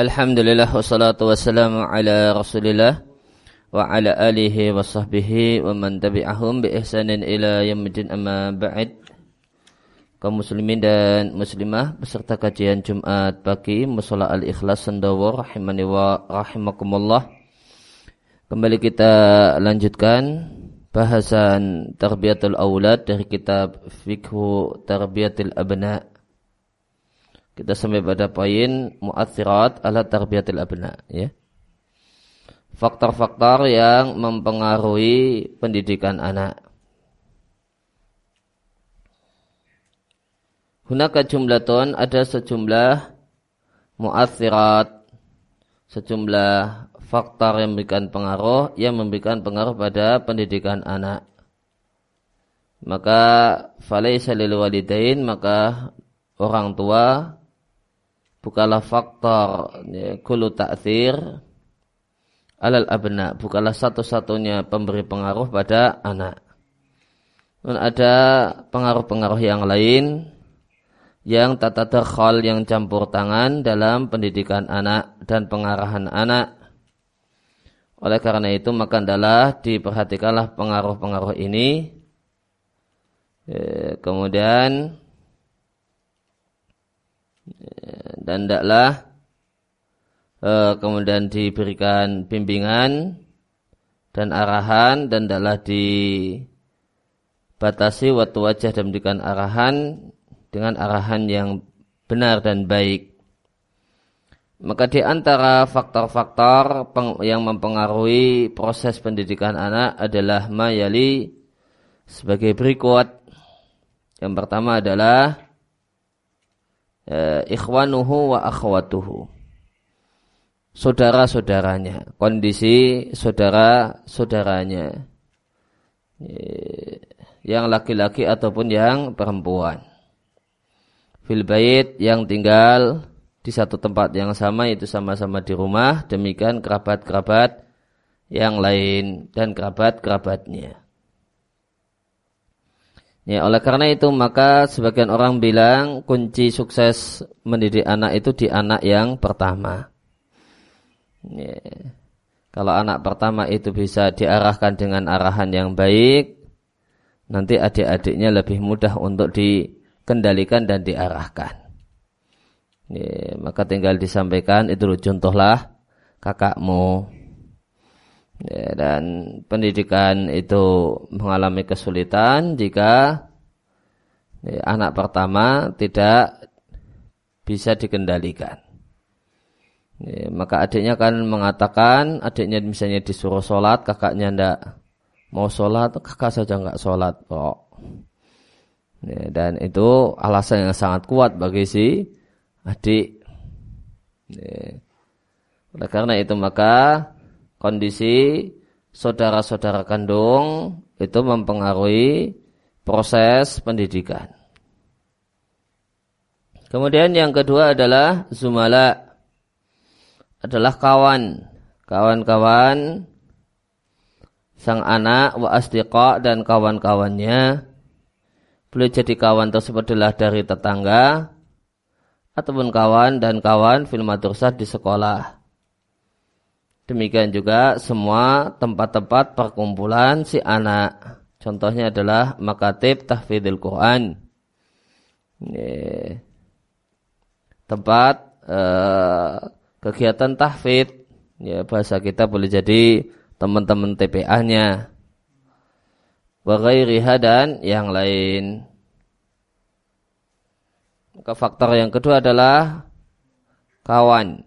Alhamdulillah wassalatu wassalamu ala rasulillah wa ala alihi wa sahbihi wa man tabi'ahum bi ihsanin ila yaumil amma ba'd. Kaum muslimin dan muslimah beserta kajian Jumat pagi Musola Al-Ikhlas Sendawa rahimani wa rahimakumullah. Kembali kita lanjutkan bahasan tarbiyatul aulad dari kitab Fikhu Tarbiyatil Abna' Kita sampai pada poin mu'athirat ala tarbiyatil abna ya. Faktor-faktor yang mempengaruhi pendidikan anak. Hunaka jumlaton ada sejumlah mu'athirat sejumlah faktor yang memberikan pengaruh yang memberikan pengaruh pada pendidikan anak. Maka falaisa lil walidain maka orang tua bukalah faktor ya, kulu ta'thir alal abna. Bukalah satu-satunya pemberi pengaruh pada anak. Dan ada pengaruh-pengaruh yang lain yang tata terkhol yang campur tangan dalam pendidikan anak dan pengarahan anak. Oleh karena itu maka adalah diperhatikanlah pengaruh-pengaruh ini. Ya, kemudian dan tidaklah uh, kemudian diberikan bimbingan dan arahan dan tidaklah dibatasi waktu wajah dan memberikan arahan dengan arahan yang benar dan baik. Maka di antara faktor-faktor yang mempengaruhi proses pendidikan anak adalah mayali sebagai berikut. Yang pertama adalah eh, ikhwanuhu wa akhwatuhu. Saudara-saudaranya, kondisi saudara-saudaranya. Eh, yang laki-laki ataupun yang perempuan. Fil bait yang tinggal di satu tempat yang sama itu sama-sama di rumah, demikian kerabat-kerabat yang lain dan kerabat-kerabatnya. Ya, oleh karena itu maka sebagian orang bilang kunci sukses mendidik anak itu di anak yang pertama. Ya. Kalau anak pertama itu bisa diarahkan dengan arahan yang baik, nanti adik-adiknya lebih mudah untuk dikendalikan dan diarahkan. Ya, maka tinggal disampaikan itu contohlah kakakmu. Ya, dan pendidikan itu mengalami kesulitan jika ya, anak pertama tidak bisa dikendalikan. Ya, maka adiknya kan mengatakan, adiknya misalnya disuruh sholat, kakaknya ndak mau sholat, kakak saja nggak sholat kok. Ya, dan itu alasan yang sangat kuat bagi si adik. Ya. Oleh karena itu maka kondisi saudara-saudara kandung itu mempengaruhi proses pendidikan. Kemudian yang kedua adalah zumala adalah kawan, kawan-kawan sang anak wa asdiqa dan kawan-kawannya boleh jadi kawan tersebut adalah dari tetangga ataupun kawan dan kawan film di sekolah. Demikian juga semua tempat-tempat perkumpulan si anak. Contohnya adalah makatib tahfidil Quran. Tempat eh, kegiatan tahfid. Ya, bahasa kita boleh jadi teman-teman TPA-nya. Wagairiha dan yang lain. Maka faktor yang kedua adalah kawan.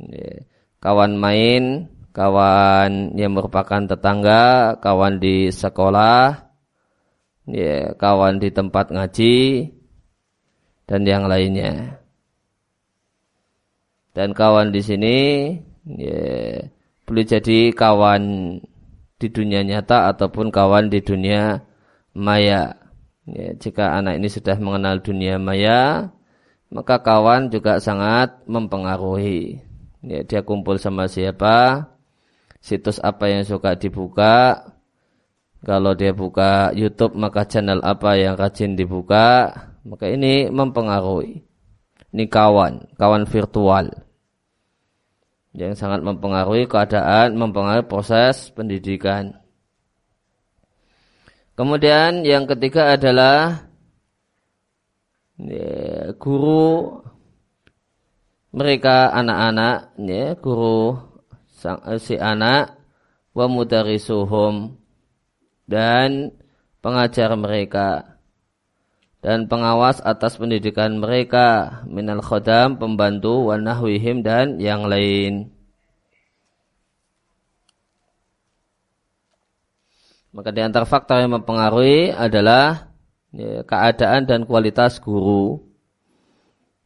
Ya kawan main, kawan yang merupakan tetangga, kawan di sekolah, ya, kawan di tempat ngaji, dan yang lainnya. Dan kawan di sini ya, boleh jadi kawan di dunia nyata ataupun kawan di dunia maya. Ya, jika anak ini sudah mengenal dunia maya, maka kawan juga sangat mempengaruhi ya, dia kumpul sama siapa, situs apa yang suka dibuka, kalau dia buka YouTube maka channel apa yang rajin dibuka, maka ini mempengaruhi. Ini kawan, kawan virtual. yang sangat mempengaruhi keadaan, mempengaruhi proses pendidikan. Kemudian yang ketiga adalah ya, guru mereka anak-anak, ya, guru sang, eh, si anak wa mudarisuhum dan pengajar mereka dan pengawas atas pendidikan mereka minal khodam, pembantu, wa nahwihim dan yang lain. Maka di antara faktor yang mempengaruhi adalah ya, keadaan dan kualitas guru.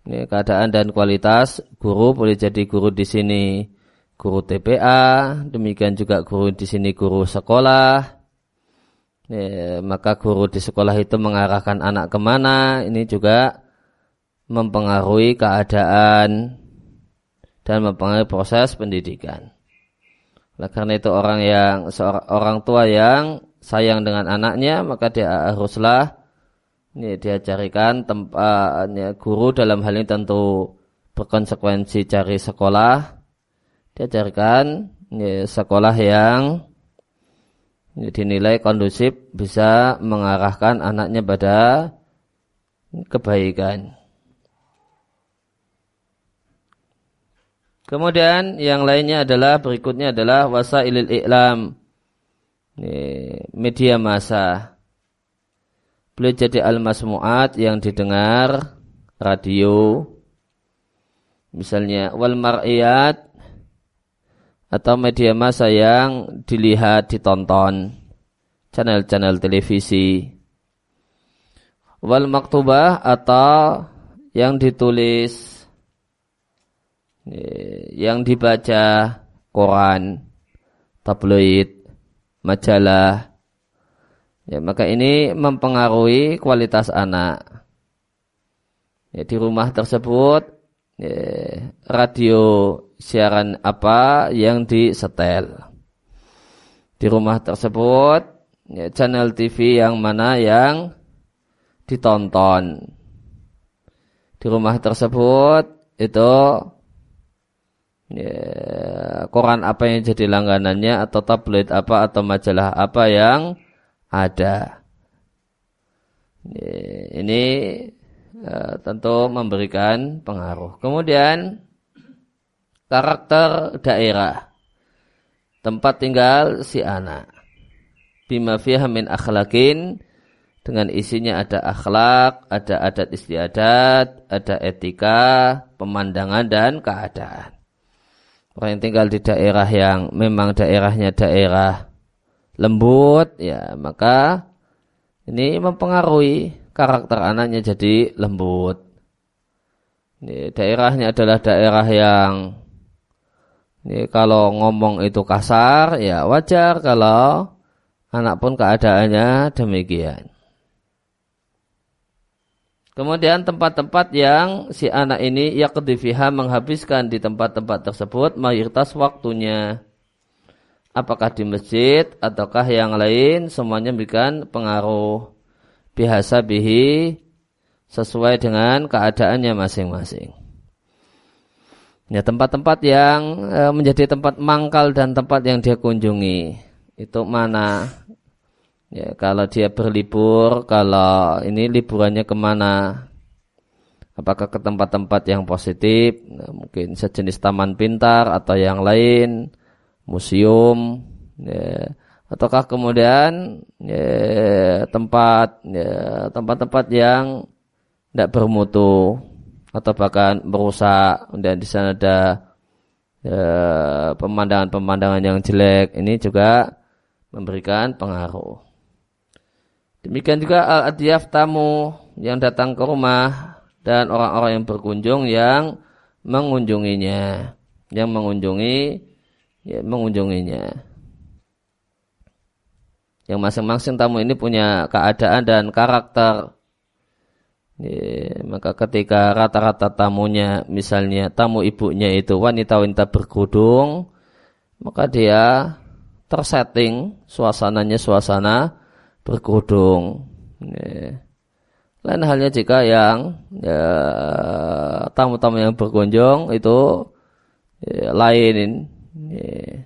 Ya, keadaan dan kualitas guru boleh jadi guru di sini guru TPA, demikian juga guru di sini guru sekolah. Ya, maka guru di sekolah itu mengarahkan anak ke mana, ini juga mempengaruhi keadaan dan mempengaruhi proses pendidikan. Oleh karena itu orang yang seorang orang tua yang sayang dengan anaknya maka dia haruslah ini dia carikan tempatnya guru dalam hal ini tentu berkonsekuensi cari sekolah dia carikan ya, sekolah yang ya, dinilai kondusif bisa mengarahkan anaknya pada kebaikan. Kemudian yang lainnya adalah berikutnya adalah wasailil iklam. Media massa. Boleh jadi al-masmu'at yang didengar radio. Misalnya wal mar'iyat atau media massa yang dilihat, ditonton. Channel-channel televisi. Wal maktubah atau yang ditulis yang dibaca koran, tabloid, majalah, ya, maka ini mempengaruhi kualitas anak. Ya, di rumah tersebut ya, radio siaran apa yang disetel. Di rumah tersebut ya, channel TV yang mana yang ditonton. Di rumah tersebut itu ya, koran apa yang jadi langganannya atau tablet apa atau majalah apa yang ada. Ini ya, tentu memberikan pengaruh. Kemudian karakter daerah tempat tinggal si anak bima fiha min akhlaqin dengan isinya ada akhlak, ada adat istiadat, ada etika, pemandangan dan keadaan orang yang tinggal di daerah yang memang daerahnya daerah lembut ya maka ini mempengaruhi karakter anaknya jadi lembut ini daerahnya adalah daerah yang ini kalau ngomong itu kasar ya wajar kalau anak pun keadaannya demikian Kemudian tempat-tempat yang si anak ini yakdifiha menghabiskan di tempat-tempat tersebut mayoritas waktunya. Apakah di masjid ataukah yang lain semuanya memberikan pengaruh. Biasa bihi sesuai dengan keadaannya masing-masing. Ya tempat-tempat yang e, menjadi tempat mangkal dan tempat yang dia kunjungi. Itu mana? Ya, kalau dia berlibur, kalau ini liburannya ke mana? Apakah ke tempat-tempat yang positif, nah, mungkin sejenis taman pintar atau yang lain, museum, ya. ataukah kemudian ya, tempat ya, tempat-tempat yang tidak bermutu atau bahkan merusak dan di sana ada ya, pemandangan-pemandangan yang jelek ini juga memberikan pengaruh. Demikian juga al-adiyaf tamu yang datang ke rumah dan orang-orang yang berkunjung yang mengunjunginya, yang mengunjungi ya, mengunjunginya. Yang masing-masing tamu ini punya keadaan dan karakter. Ya, maka ketika rata-rata tamunya, misalnya tamu ibunya itu wanita-wanita berkudung, maka dia tersetting suasananya suasana berkerudung. Ya. Lain halnya jika yang ya, tamu-tamu yang berkunjung itu ya, lain ya.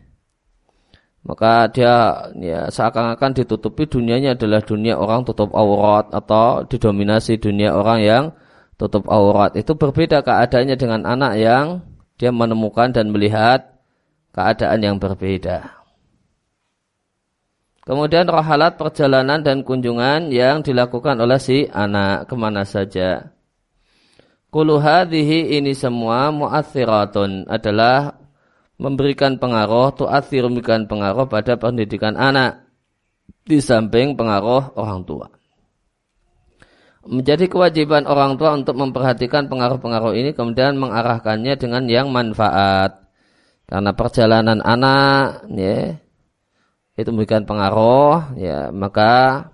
maka dia ya seakan-akan ditutupi dunianya adalah dunia orang tutup aurat atau didominasi dunia orang yang tutup aurat itu berbeda keadaannya dengan anak yang dia menemukan dan melihat keadaan yang berbeda. Kemudian rohalat perjalanan dan kunjungan yang dilakukan oleh si anak ke mana saja. Kuluhadihi ini semua mu'athiratun adalah memberikan pengaruh, tu'athir memberikan pengaruh pada pendidikan anak. Di samping pengaruh orang tua. Menjadi kewajiban orang tua untuk memperhatikan pengaruh-pengaruh ini kemudian mengarahkannya dengan yang manfaat. Karena perjalanan anak ya, itu memberikan pengaruh, ya maka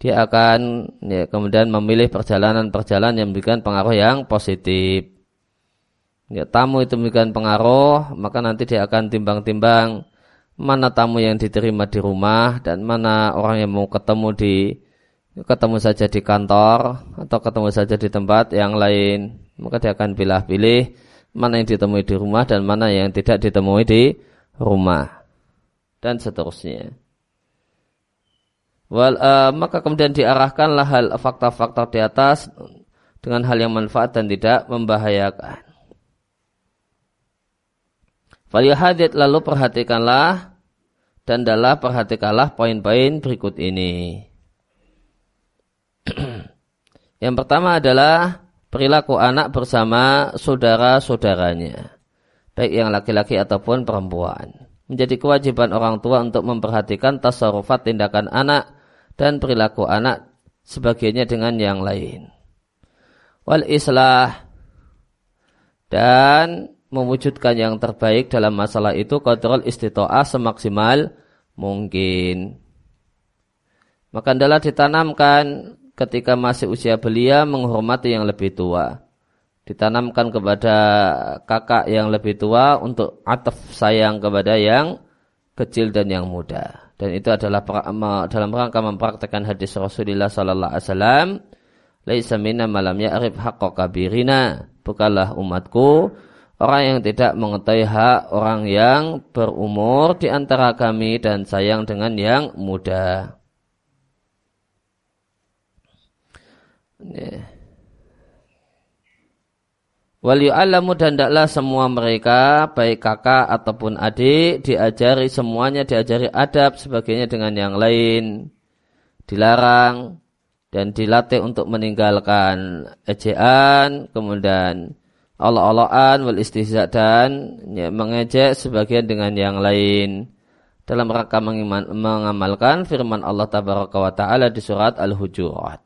dia akan ya, kemudian memilih perjalanan-perjalanan yang memberikan pengaruh yang positif. Ya, tamu itu memberikan pengaruh, maka nanti dia akan timbang-timbang mana tamu yang diterima di rumah dan mana orang yang mau ketemu di ketemu saja di kantor atau ketemu saja di tempat yang lain. Maka dia akan pilih-pilih mana yang ditemui di rumah dan mana yang tidak ditemui di rumah dan seterusnya. Wal, uh, maka kemudian diarahkanlah hal fakta-fakta di atas dengan hal yang manfaat dan tidak membahayakan. Faliyahadid lalu perhatikanlah dan dalam perhatikanlah poin-poin berikut ini. yang pertama adalah perilaku anak bersama saudara-saudaranya, baik yang laki-laki ataupun perempuan. Menjadi kewajiban orang tua untuk memperhatikan tasarufat tindakan anak dan perilaku anak sebagiannya dengan yang lain. Wal islah dan mewujudkan yang terbaik dalam masalah itu kontrol istitoah semaksimal mungkin. Maka adalah ditanamkan ketika masih usia belia menghormati yang lebih tua. Ditanamkan kepada kakak yang lebih tua untuk ataf sayang kepada yang kecil dan yang muda dan itu adalah dalam rangka mempraktekkan hadis Rasulullah sallallahu alaihi wasallam laisa minna malam ya'rif haqqa kabirina bukanlah umatku orang yang tidak mengetahui hak orang yang berumur di antara kami dan sayang dengan yang muda. Wal yu'allamu dan daklah semua mereka, baik kakak ataupun adik, diajari semuanya, diajari adab sebagainya dengan yang lain. Dilarang dan dilatih untuk meninggalkan ejaan, kemudian Allah-Allahan, wal istihza dan ya, mengejek sebagian dengan yang lain. Dalam rangka mengamalkan firman Allah Tabaraka wa Ta'ala di surat Al-Hujurat.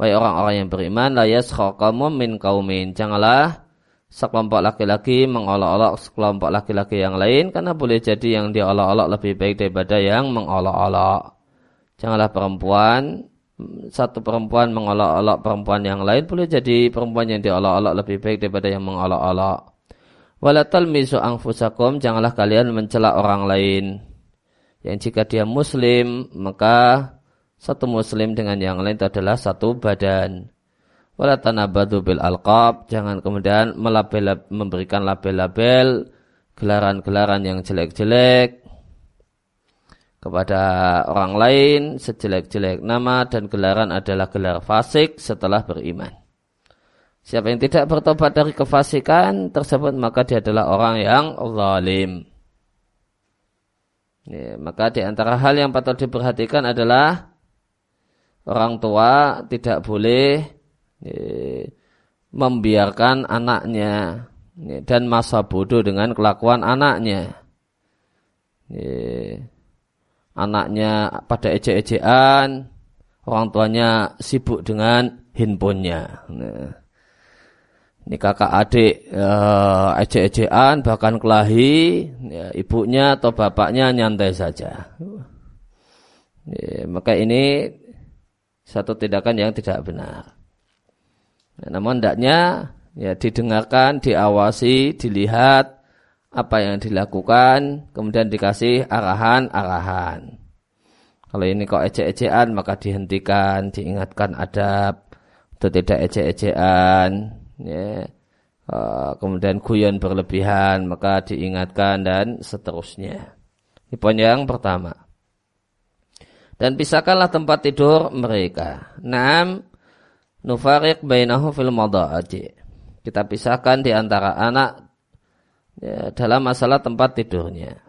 Wahai orang-orang yang beriman, la yaskhaqamu min kaumin. Janganlah sekelompok laki-laki mengolok-olok sekelompok laki-laki yang lain karena boleh jadi yang diolok-olok lebih baik daripada yang mengolok-olok. Janganlah perempuan satu perempuan mengolok-olok perempuan yang lain boleh jadi perempuan yang diolok-olok lebih baik daripada yang mengolok-olok. Walatal misu angfusakum janganlah kalian mencela orang lain. Yang jika dia muslim maka satu muslim dengan yang lain itu adalah satu badan. Wala tanabadu bil alqab, jangan kemudian melabel, memberikan label-label gelaran-gelaran yang jelek-jelek kepada orang lain sejelek-jelek nama dan gelaran adalah gelar fasik setelah beriman. Siapa yang tidak bertobat dari kefasikan tersebut maka dia adalah orang yang zalim. Ya, maka di antara hal yang patut diperhatikan adalah orang tua tidak boleh ya, membiarkan anaknya ya, dan masa bodoh dengan kelakuan anaknya. Ya, anaknya pada ejek-ejekan, orang tuanya sibuk dengan handphonenya. Nah, ini kakak adik uh, ejek-ejekan bahkan kelahi, ya, ibunya atau bapaknya nyantai saja. Ya, maka ini satu tindakan yang tidak benar. Ya, namun hendaknya ya didengarkan, diawasi, dilihat apa yang dilakukan, kemudian dikasih arahan-arahan. Kalau ini kok ecek-ecekan maka dihentikan, diingatkan adab, itu tidak ecek-ecekan. Ya. uh, kemudian guyon berlebihan maka diingatkan dan seterusnya. Ini poin yang pertama. Dan pisahkanlah tempat tidur mereka. Naam nufarik bainahu fil mada'ati. Kita pisahkan di antara anak ya, dalam masalah tempat tidurnya.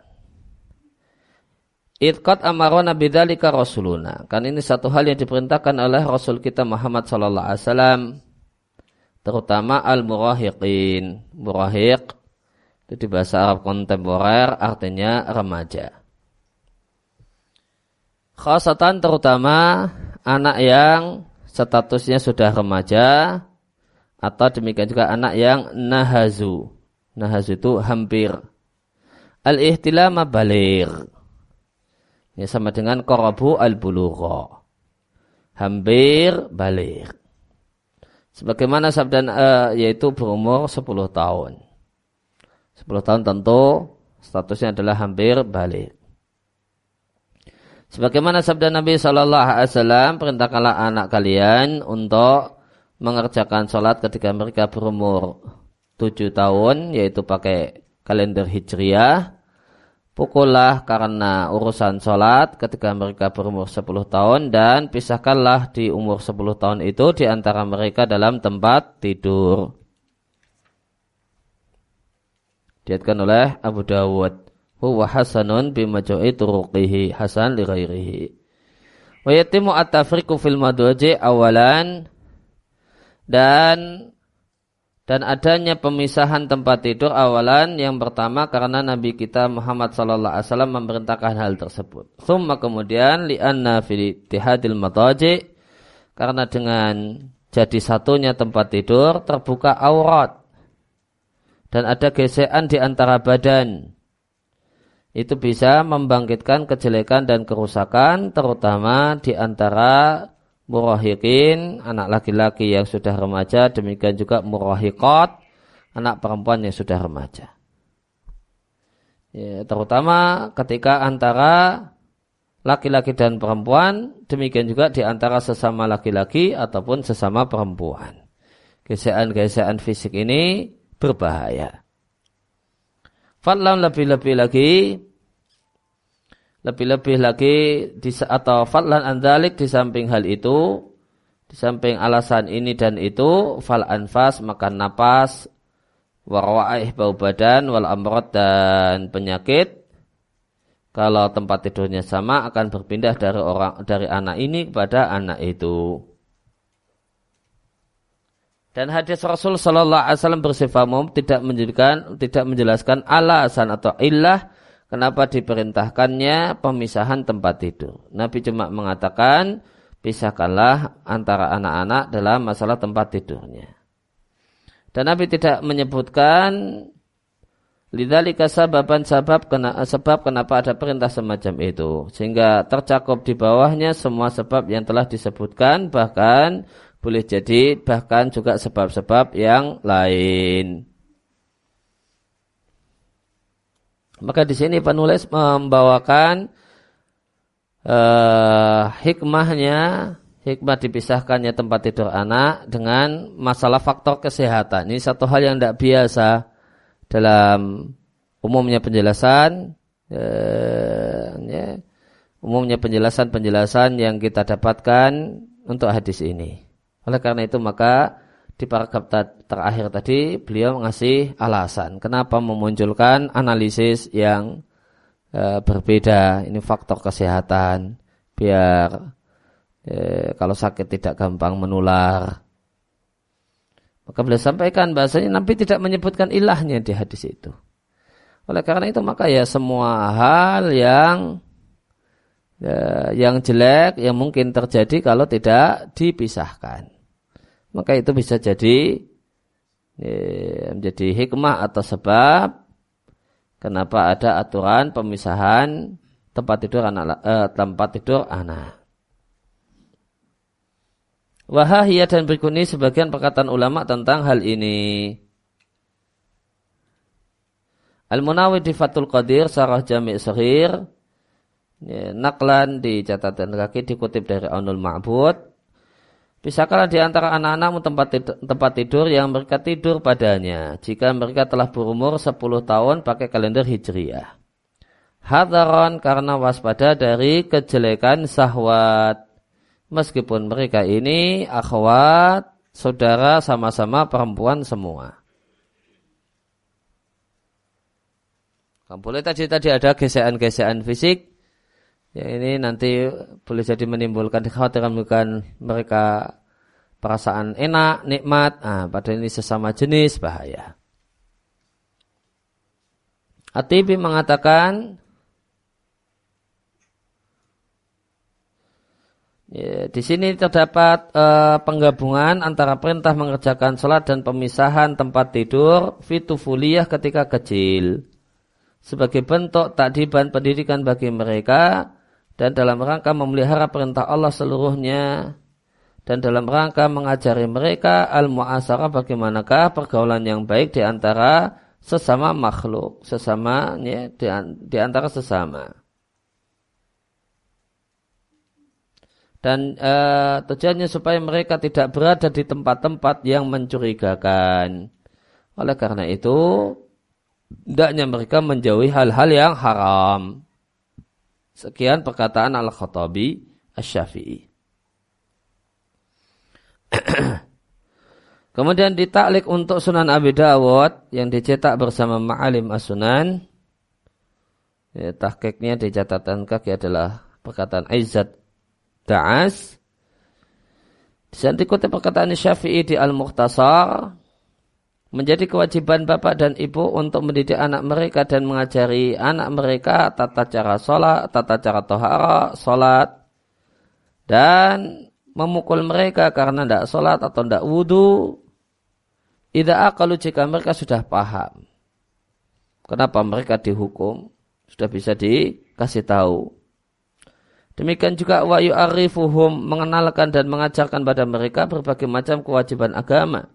Itqat amarona bidzalika rasuluna. Kan ini satu hal yang diperintahkan oleh Rasul kita Muhammad sallallahu alaihi wasallam terutama al-murahiqin. Murahiq itu di bahasa Arab kontemporer artinya remaja. Khasatan terutama anak yang statusnya sudah remaja atau demikian juga anak yang nahazu. Nahazu itu hampir. Al-ihtilama balir Ya, sama dengan korabu al-bulugha. Hampir balik. Sebagaimana sabda uh, yaitu berumur 10 tahun. 10 tahun tentu statusnya adalah hampir balik. Sebagaimana sabda Nabi Shallallahu Alaihi Wasallam, perintahkanlah anak kalian untuk mengerjakan sholat ketika mereka berumur 7 tahun, yaitu pakai kalender hijriah, Pukullah karena urusan sholat ketika mereka berumur 10 tahun dan pisahkanlah di umur 10 tahun itu di antara mereka dalam tempat tidur. Diatkan oleh Abu Dawud. Huwa hasanun bimaju'i turuqihi hasan li ghairihi. Wa yatimu at-tafriqu fil maduji awalan dan dan adanya pemisahan tempat tidur awalan yang pertama karena Nabi kita Muhammad sallallahu alaihi wasallam memerintahkan hal tersebut. Summa kemudian li'anna fi tihadil mataji karena dengan jadi satunya tempat tidur terbuka aurat dan ada gesekan di antara badan. Itu bisa membangkitkan kejelekan dan kerusakan terutama di antara murahikin, anak laki-laki yang sudah remaja, demikian juga murahikot, anak perempuan yang sudah remaja. Ya, terutama ketika antara laki-laki dan perempuan, demikian juga di antara sesama laki-laki ataupun sesama perempuan. Gesekan-gesekan fisik ini berbahaya. Fatlam lebih-lebih lagi lebih-lebih lagi di, atau fadlan andalik di samping hal itu di samping alasan ini dan itu fal anfas makan napas warwaih bau badan wal amrod dan penyakit. Kalau tempat tidurnya sama akan berpindah dari orang dari anak ini kepada anak itu. Dan hadis Rasul Shallallahu Alaihi Wasallam bersifat umum tidak menjelaskan tidak menjelaskan alasan atau ilah Kenapa diperintahkannya pemisahan tempat tidur? Nabi cuma mengatakan pisahkanlah antara anak-anak dalam masalah tempat tidurnya. Dan Nabi tidak menyebutkan lidzalika sababan sabab kena, sebab kenapa ada perintah semacam itu sehingga tercakup di bawahnya semua sebab yang telah disebutkan bahkan boleh jadi bahkan juga sebab-sebab yang lain. Maka di sini penulis membawakan uh, hikmahnya, hikmah dipisahkannya tempat tidur anak dengan masalah faktor kesehatan. Ini satu hal yang tidak biasa dalam umumnya penjelasan, uh, ya, umumnya penjelasan-penjelasan yang kita dapatkan untuk hadis ini. Oleh karena itu maka di paragraf terakhir tadi beliau mengasih alasan kenapa memunculkan analisis yang e, berbeda. Ini faktor kesehatan biar e, kalau sakit tidak gampang menular. Maka beliau sampaikan bahasanya Nabi tidak menyebutkan ilahnya di hadis itu. Oleh karena itu maka ya semua hal yang ya, yang jelek yang mungkin terjadi kalau tidak dipisahkan maka itu bisa jadi ya, menjadi hikmah atau sebab kenapa ada aturan pemisahan tempat tidur anak eh, tempat tidur anak. Wahahiyah dan berikut ini sebagian perkataan ulama tentang hal ini. Al-Munawi di Fatul Qadir Sarah Jami' Sahir ya, Naklan di catatan kaki dikutip dari Aunul Ma'bud Pisahkanlah di antara anak-anakmu tempat tidur, tempat tidur yang mereka tidur padanya. Jika mereka telah berumur 10 tahun pakai kalender hijriyah. Hadaron karena waspada dari kejelekan sahwat. Meskipun mereka ini akhwat, saudara sama-sama perempuan semua. Kamu boleh tadi tadi ada gesekan-gesekan fisik, Ya ini nanti boleh jadi menimbulkan kekhawatiran bukan mereka perasaan enak, nikmat, ah, pada ini sesama jenis bahaya. Atibi mengatakan Ya, di sini terdapat uh, penggabungan antara perintah mengerjakan sholat dan pemisahan tempat tidur fitufuliyah ketika kecil. Sebagai bentuk takdiban pendidikan bagi mereka dan dalam rangka memelihara perintah Allah seluruhnya dan dalam rangka mengajari mereka al-mu'asarah bagaimanakah pergaulan yang baik di antara sesama makhluk, sesama ya, di, antara sesama. Dan e, tujuannya supaya mereka tidak berada di tempat-tempat yang mencurigakan. Oleh karena itu, hendaknya mereka menjauhi hal-hal yang haram. Sekian perkataan Al-Khattabi Asy-Syafi'i. Kemudian ditaklik untuk Sunan Abi Dawud yang dicetak bersama Ma'alim As-Sunan. Ya, tahkiknya di catatan kaki adalah perkataan Aizat Da'as. Di sana dikutip perkataan Syafi'i di Al-Mukhtasar menjadi kewajiban bapak dan ibu untuk mendidik anak mereka dan mengajari anak mereka tata cara sholat, tata cara tohara, sholat, dan memukul mereka karena tidak sholat atau tidak wudhu. Tidak kalau jika mereka sudah paham. Kenapa mereka dihukum? Sudah bisa dikasih tahu. Demikian juga wa yu'arifuhum mengenalkan dan mengajarkan pada mereka berbagai macam kewajiban agama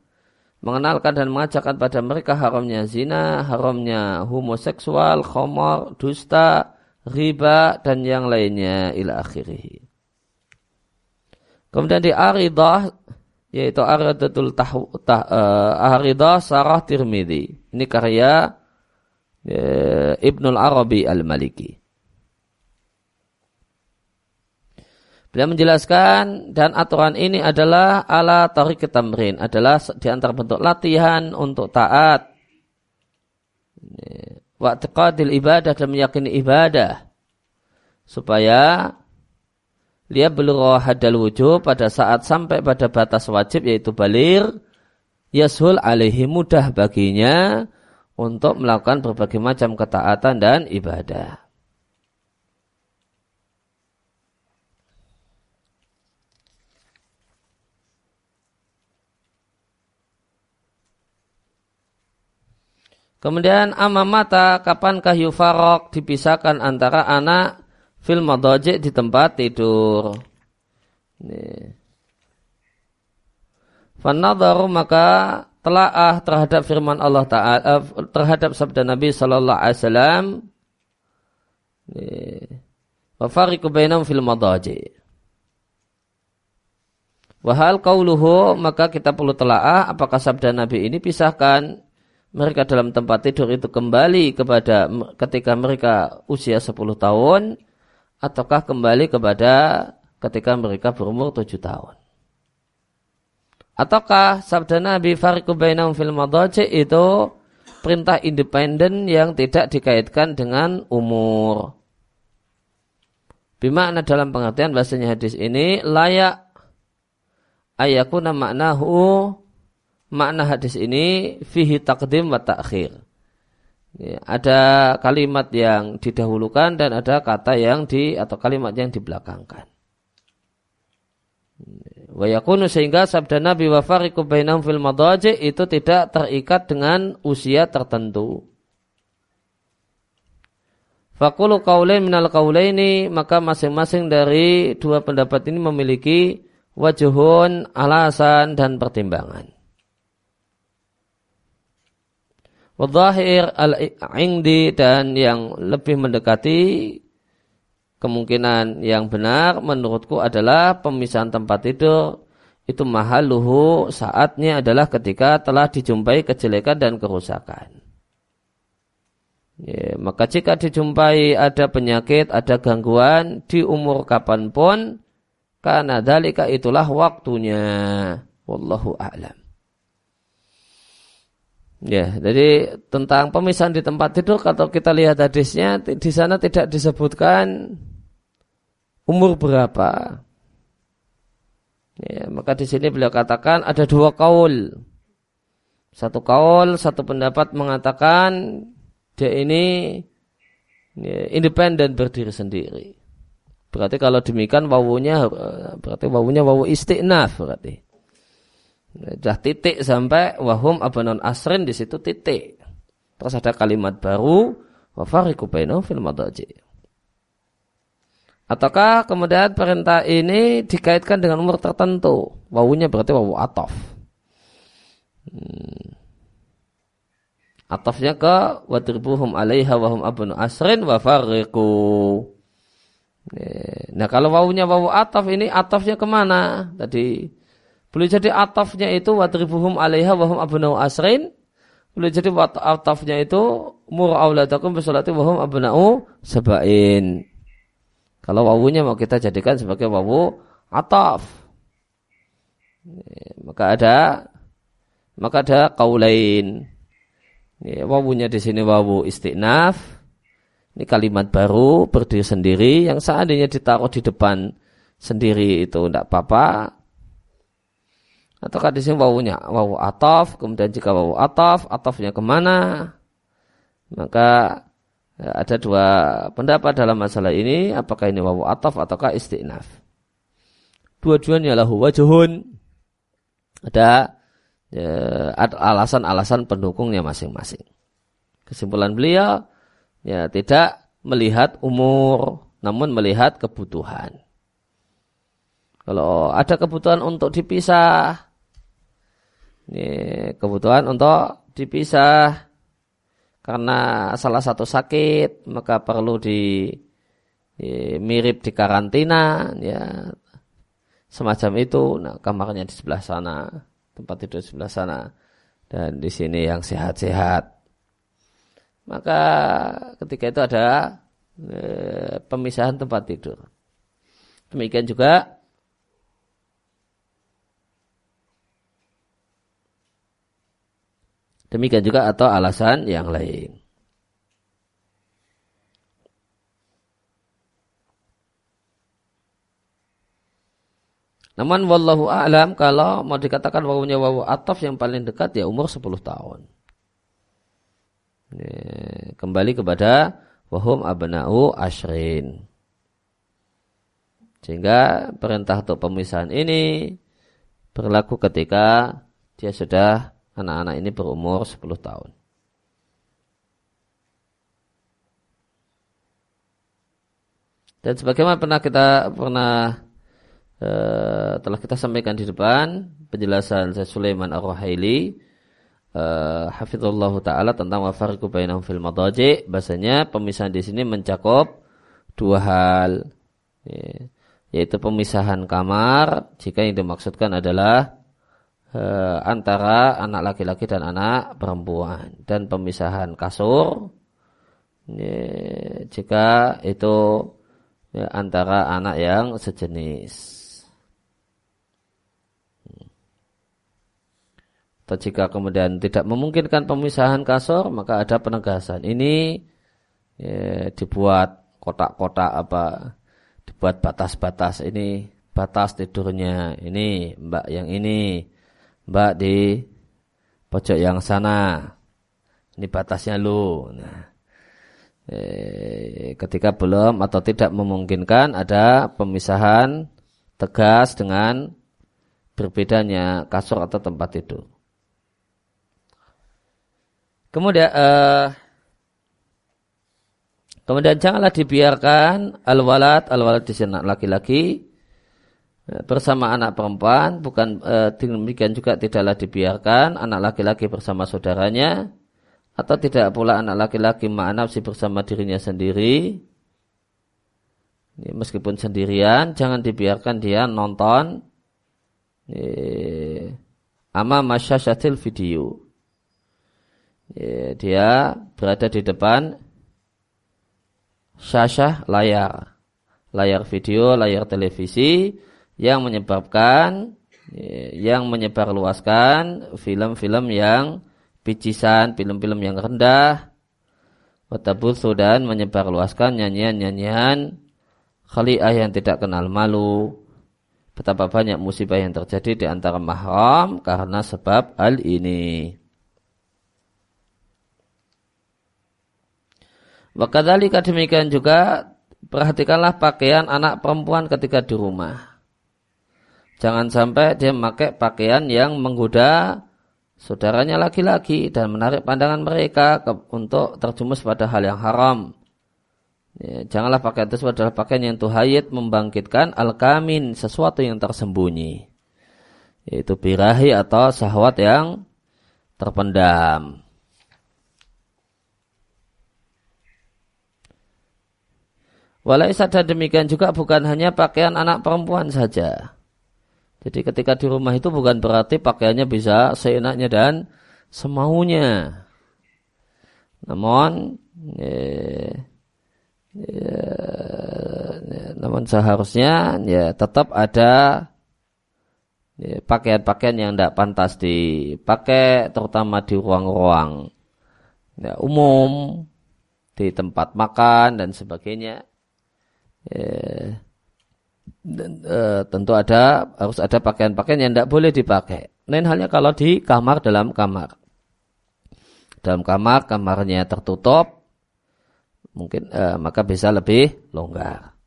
mengenalkan dan mengajarkan pada mereka haramnya zina, haramnya homoseksual, khomor, dusta, riba, dan yang lainnya ila akhirih. Kemudian di Aridah, yaitu Aridatul tah, tah, uh, Aridah Sarah Tirmidhi. Ini karya uh, Ibnul Arabi Al-Maliki. Beliau menjelaskan dan aturan ini adalah ala tarik tamrin adalah di antara bentuk latihan untuk taat. Wa'tiqadil ibadah dan meyakini ibadah. Supaya dia belum hadal wujud pada saat sampai pada batas wajib yaitu balir. Yasul alaihi mudah baginya untuk melakukan berbagai macam ketaatan dan ibadah. Kemudian amamata kapankah yufarok dipisahkan antara anak fil madajik di tempat tidur. Fanadaru maka telaah terhadap firman Allah Ta'ala eh, terhadap sabda Nabi Sallallahu Alaihi Wasallam. Wafariku bainam fil madajik. Wahal kauluhu maka kita perlu telaah apakah sabda Nabi ini pisahkan mereka dalam tempat tidur itu kembali kepada ketika mereka usia 10 tahun ataukah kembali kepada ketika mereka berumur 7 tahun. Ataukah sabda Nabi fariqu bainahum fil itu perintah independen yang tidak dikaitkan dengan umur. Bimakna dalam pengertian bahasanya hadis ini layak ayakuna maknahu makna hadis ini fihi takdim wa ta'khir. Ya, ada kalimat yang didahulukan dan ada kata yang di atau kalimat yang dibelakangkan. Wa yakunu sehingga sabda Nabi wa fariqu bainahum fil madaji itu tidak terikat dengan usia tertentu. Fakulu kaulain minal kaulaini maka masing-masing dari dua pendapat ini memiliki wajuhun, alasan dan pertimbangan. Wadhahir al-indi dan yang lebih mendekati kemungkinan yang benar menurutku adalah pemisahan tempat tidur itu mahaluhu saatnya adalah ketika telah dijumpai kejelekan dan kerusakan. Ya, maka jika dijumpai ada penyakit, ada gangguan di umur kapan pun, karena dalika itulah waktunya. Wallahu a'lam. Ya, jadi tentang pemisahan di tempat tidur kalau kita lihat hadisnya di sana tidak disebutkan umur berapa. Ya, maka di sini beliau katakan ada dua kaul. Satu kaul, satu pendapat mengatakan dia ini ya, independen berdiri sendiri. Berarti kalau demikian wawunya berarti wawunya wawu istiqnaf berarti. Sudah titik sampai wahum abanon asrin di situ titik. Terus ada kalimat baru wa bainahum fil madaji. Ataukah kemudian perintah ini dikaitkan dengan umur tertentu? Wawunya berarti wawu atof. Hmm. Atofnya ke wadribuhum alaiha wahum abnu asrin wa fariqu. Nah kalau wawunya wawu atof ini atofnya ke mana? Tadi boleh jadi atafnya itu wadribuhum alaiha wahum abna'u asrin. Boleh jadi atafnya itu mur auladakum bisolati wahum abna'u sebain. Kalau wawunya mau kita jadikan sebagai wawu ataf. Maka ada maka ada kaulain. Wawunya di sini wawu istinaf. Ini kalimat baru berdiri sendiri yang seandainya ditaruh di depan sendiri itu tidak apa-apa atau di sini wawunya wawu ataf, kemudian jika wawu ataf, atafnya ke mana? Maka ya, ada dua pendapat dalam masalah ini, apakah ini wawu ataf ataukah istinaf. Dua-duanya lahu wajhun. Ada ya, alasan-alasan pendukungnya masing-masing. Kesimpulan beliau, ya tidak melihat umur, namun melihat kebutuhan. Kalau ada kebutuhan untuk dipisah, ini kebutuhan untuk dipisah. Karena salah satu sakit maka perlu di, mirip di karantina ya. Semacam itu. Nah kamarnya di sebelah sana tempat tidur di sebelah sana. Dan di sini yang sehat-sehat. Maka ketika itu ada e, pemisahan tempat tidur. Demikian juga Demikian juga atau alasan yang lain. Namun wallahu a'lam kalau mau dikatakan wawunya wawu ataf yang paling dekat ya umur 10 tahun. Kembali kepada wahum abna'u ashrin. Sehingga perintah untuk pemisahan ini berlaku ketika dia sudah anak-anak ini berumur 10 tahun. Dan sebagaimana pernah kita pernah uh, telah kita sampaikan di depan penjelasan saya Sulaiman Ar-Ruhaili uh, hafizallahu taala tentang wafariqu bainahum fil madaji bahasanya pemisahan di sini mencakup dua hal ya, yaitu pemisahan kamar jika yang dimaksudkan adalah eh, antara anak laki-laki dan anak perempuan dan pemisahan kasur ya, jika itu ya, antara anak yang sejenis. Atau jika kemudian tidak memungkinkan pemisahan kasur, maka ada penegasan. Ini ya, dibuat kotak-kotak apa, dibuat batas-batas. Ini batas tidurnya, ini mbak yang ini, Mbak di pojok yang sana. Ini batasnya lu. Nah, eh, ketika belum atau tidak memungkinkan ada pemisahan tegas dengan berbedanya kasur atau tempat tidur. Kemudian eh, kemudian janganlah dibiarkan al-walad al-walad di sini laki-laki bersama anak perempuan bukan e, demikian juga tidaklah dibiarkan anak laki-laki bersama saudaranya atau tidak pula anak laki-laki ma'anafsi bersama dirinya sendiri meskipun sendirian jangan dibiarkan dia nonton ya, ama masyasyatil video. Ya, dia berada di depan syashah layar. Layar video, layar televisi yang menyebabkan ya, yang menyebarluaskan film-film yang picisan, film-film yang rendah, watabutsu dan menyebarluaskan nyanyian-nyanyian khali'ah yang tidak kenal malu. Betapa banyak musibah yang terjadi di antara mahram karena sebab hal ini. Wakadhalika demikian juga perhatikanlah pakaian anak perempuan ketika di rumah. Jangan sampai dia memakai pakaian yang menggoda saudaranya laki-laki dan menarik pandangan mereka ke, untuk terjumus pada hal yang haram. Ya, janganlah pakaian tersebut adalah pakaian yang tuhayat membangkitkan al-kamin, sesuatu yang tersembunyi. Yaitu birahi atau sahwat yang terpendam. Walaisat dan demikian juga bukan hanya pakaian anak perempuan saja. Jadi ketika di rumah itu bukan berarti pakaiannya bisa seenaknya dan semaunya. Namun, ya, ya, ya, namun seharusnya ya tetap ada ya, pakaian-pakaian yang tidak pantas dipakai, terutama di ruang-ruang ya, umum, di tempat makan dan sebagainya Ya. E, tentu ada harus ada pakaian-pakaian yang tidak boleh dipakai. Lain halnya kalau di kamar dalam kamar. Dalam kamar kamarnya tertutup, mungkin e, maka bisa lebih longgar.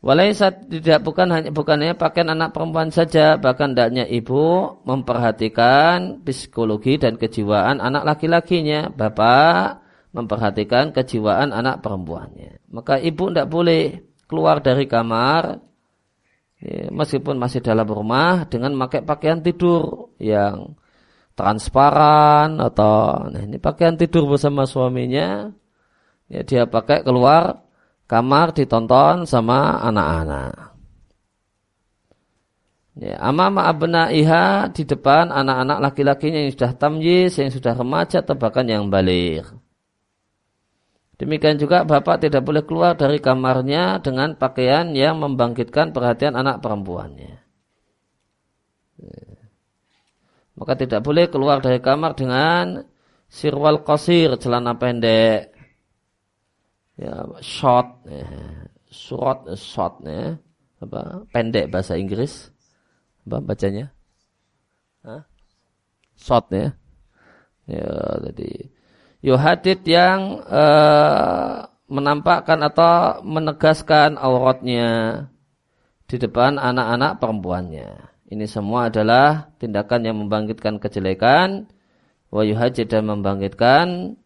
Walaisat tidak bukan hanya bukannya pakaian anak perempuan saja, bahkan hendaknya ibu memperhatikan psikologi dan kejiwaan anak laki-lakinya, bapak memperhatikan kejiwaan anak perempuannya. Maka ibu tidak boleh keluar dari kamar ya, meskipun masih dalam rumah dengan memakai pakaian tidur yang transparan atau nah ini pakaian tidur bersama suaminya ya dia pakai keluar kamar ditonton sama anak-anak. Ya, amama abna iha di depan anak-anak laki-lakinya yang sudah tamyiz, yang sudah remaja atau bahkan yang balik. Demikian juga bapak tidak boleh keluar dari kamarnya dengan pakaian yang membangkitkan perhatian anak perempuannya. Ya. Maka tidak boleh keluar dari kamar dengan sirwal kosir, celana pendek ya short ya. short short ya apa pendek bahasa Inggris apa bacanya Hah? short ya ya jadi yuhadid yang uh, menampakkan atau menegaskan auratnya di depan anak-anak perempuannya ini semua adalah tindakan yang membangkitkan kejelekan wa yuhajid dan membangkitkan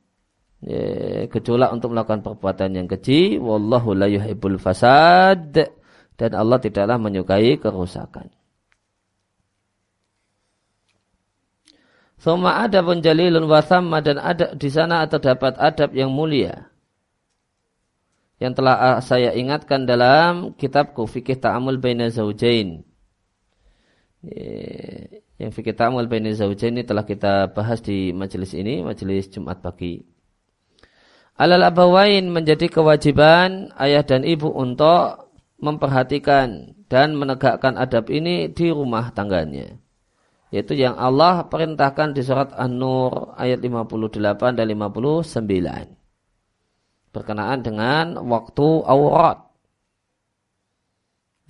ya, gejolak untuk melakukan perbuatan yang keji wallahu la yuhibbul fasad dan Allah tidaklah menyukai kerusakan Suma ada pun jalilun dan ada di sana terdapat adab yang mulia yang telah saya ingatkan dalam kitabku fikih ta'amul baina zaujain. Yang fikih ta'amul baina zaujain ini telah kita bahas di majelis ini, majelis Jumat pagi. Alal abawain menjadi kewajiban ayah dan ibu untuk memperhatikan dan menegakkan adab ini di rumah tangganya. Yaitu yang Allah perintahkan di surat An-Nur ayat 58 dan 59. Berkenaan dengan waktu aurat.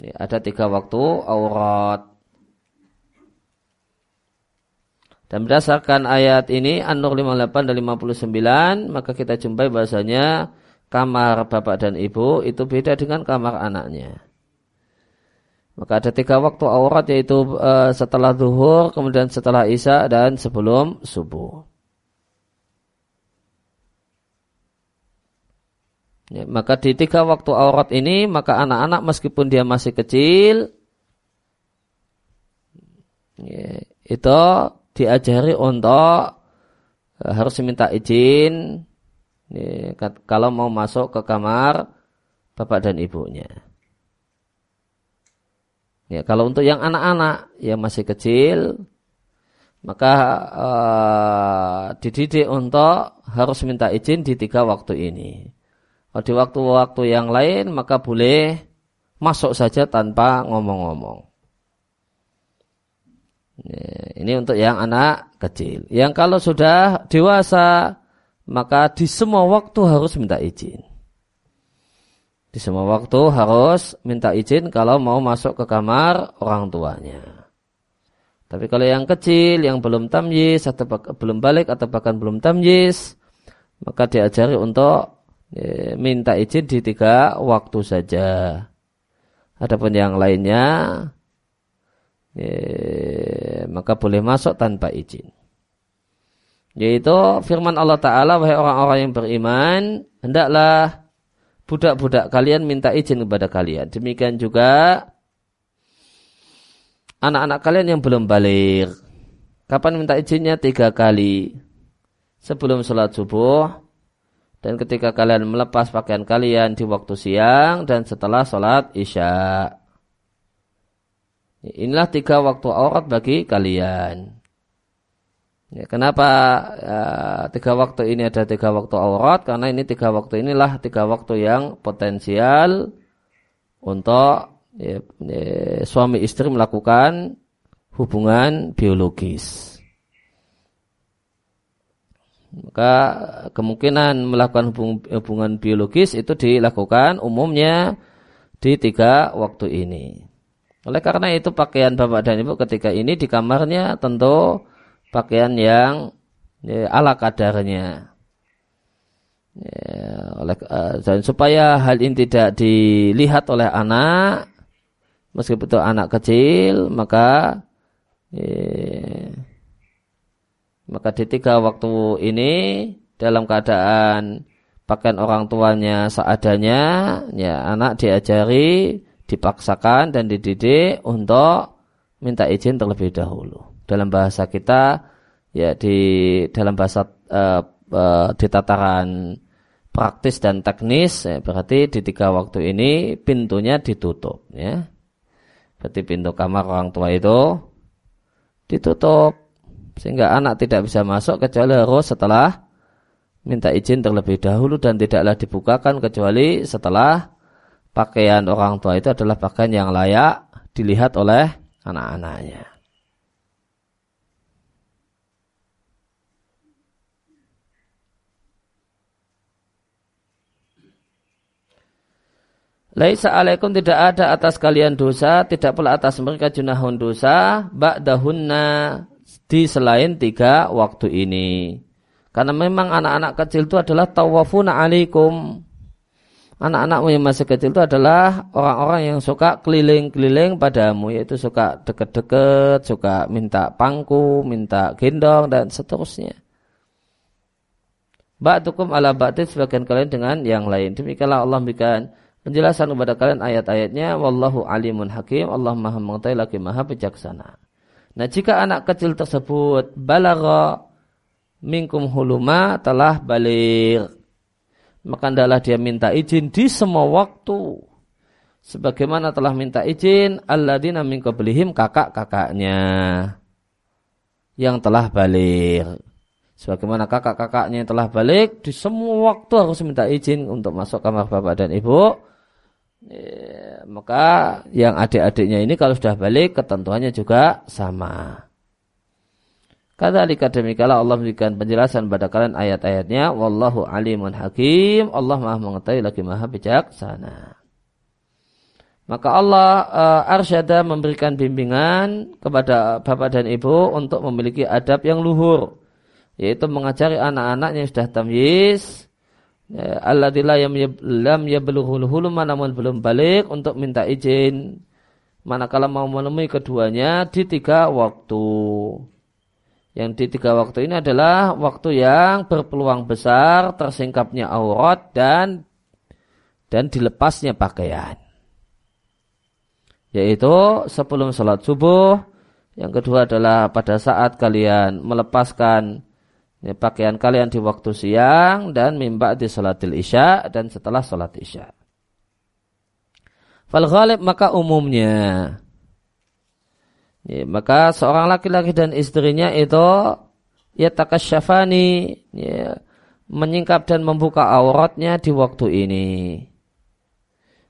Ya, ada tiga waktu aurat. Dan berdasarkan ayat ini An-Nur 58 dan 59 maka kita jumpai bahasanya kamar bapak dan ibu itu beda dengan kamar anaknya. Maka ada tiga waktu aurat yaitu uh, setelah zuhur, kemudian setelah isya dan sebelum subuh. Ya, maka di tiga waktu aurat ini maka anak-anak meskipun dia masih kecil ya, itu diajari untuk eh, harus minta izin kalau mau masuk ke kamar bapak dan ibunya. Ya, kalau untuk yang anak-anak yang masih kecil, maka uh, dididik untuk harus minta izin di tiga waktu ini. Kalau di waktu-waktu yang lain maka boleh masuk saja tanpa ngomong-ngomong. Ini untuk yang anak kecil. Yang kalau sudah dewasa, maka di semua waktu harus minta izin. Di semua waktu harus minta izin kalau mau masuk ke kamar orang tuanya. Tapi kalau yang kecil, yang belum tamyiz atau belum balik atau bahkan belum tamyiz, maka diajari untuk ya, minta izin di tiga waktu saja. Adapun yang lainnya, ya, maka boleh masuk tanpa izin. Yaitu firman Allah Ta'ala, wahai orang-orang yang beriman, hendaklah budak-budak kalian minta izin kepada kalian. Demikian juga anak-anak kalian yang belum balik. Kapan minta izinnya? Tiga kali. Sebelum sholat subuh, dan ketika kalian melepas pakaian kalian di waktu siang, dan setelah sholat isya. Inilah tiga waktu aurat bagi kalian. Ya, kenapa ya, tiga waktu ini ada tiga waktu aurat? Karena ini tiga waktu inilah tiga waktu yang potensial untuk ya, ya, suami istri melakukan hubungan biologis. Maka kemungkinan melakukan hubungan biologis itu dilakukan umumnya di tiga waktu ini. Oleh karena itu pakaian bapak dan ibu ketika ini di kamarnya tentu pakaian yang ya, ala kadarnya. Ya, oleh uh, dan supaya hal ini tidak dilihat oleh anak, meskipun itu anak kecil, maka ya, maka di tiga waktu ini dalam keadaan pakaian orang tuanya seadanya, ya anak diajari dipaksakan dan dididik untuk minta izin terlebih dahulu. Dalam bahasa kita ya di dalam bahasa uh, uh, di tataran praktis dan teknis ya, berarti di tiga waktu ini pintunya ditutup ya. Berarti pintu kamar orang tua itu ditutup sehingga anak tidak bisa masuk kecuali harus setelah minta izin terlebih dahulu dan tidaklah dibukakan kecuali setelah pakaian orang tua itu adalah pakaian yang layak dilihat oleh anak-anaknya. Laisa alaikum tidak ada atas kalian dosa, tidak pula atas mereka junahun dosa, ba'dahunna di selain tiga waktu ini. Karena memang anak-anak kecil itu adalah tawafuna alaikum anak-anakmu yang masih kecil itu adalah orang-orang yang suka keliling-keliling padamu yaitu suka deket-deket, suka minta pangku, minta gendong dan seterusnya. Ba'dukum ala ba'did sebagian kalian dengan yang lain. Demikianlah Allah berikan penjelasan kepada kalian ayat-ayatnya. Wallahu alimun hakim. Allah maha mengetahui lagi maha bijaksana. Nah jika anak kecil tersebut balagha minkum huluma telah balik maka adalah dia minta izin di semua waktu. Sebagaimana telah minta izin alladzina min qablihim kakak-kakaknya yang telah balik. Sebagaimana kakak-kakaknya yang telah balik di semua waktu harus minta izin untuk masuk kamar bapak dan ibu. Maka yang adik-adiknya ini kalau sudah balik ketentuannya juga sama Kata demikianlah Allah memberikan penjelasan pada kalian ayat-ayatnya. Wallahu alimun hakim. Allah maha mengetahui lagi maha bijaksana. Maka Allah uh, arsyada memberikan bimbingan kepada bapak dan ibu untuk memiliki adab yang luhur. Yaitu mengajari anak-anaknya yang sudah tamyiz. Ya, yang lam yablughul namun belum balik untuk minta izin. Manakala mau menemui keduanya di tiga waktu. Yang di tiga waktu ini adalah waktu yang berpeluang besar tersingkapnya aurat dan dan dilepasnya pakaian. Yaitu sebelum sholat subuh, yang kedua adalah pada saat kalian melepaskan ya, pakaian kalian di waktu siang dan mimba di salatil isya dan setelah salat isya. Fal ghalib maka umumnya ya, maka seorang laki-laki dan istrinya itu ya takasyafani ya, menyingkap dan membuka auratnya di waktu ini.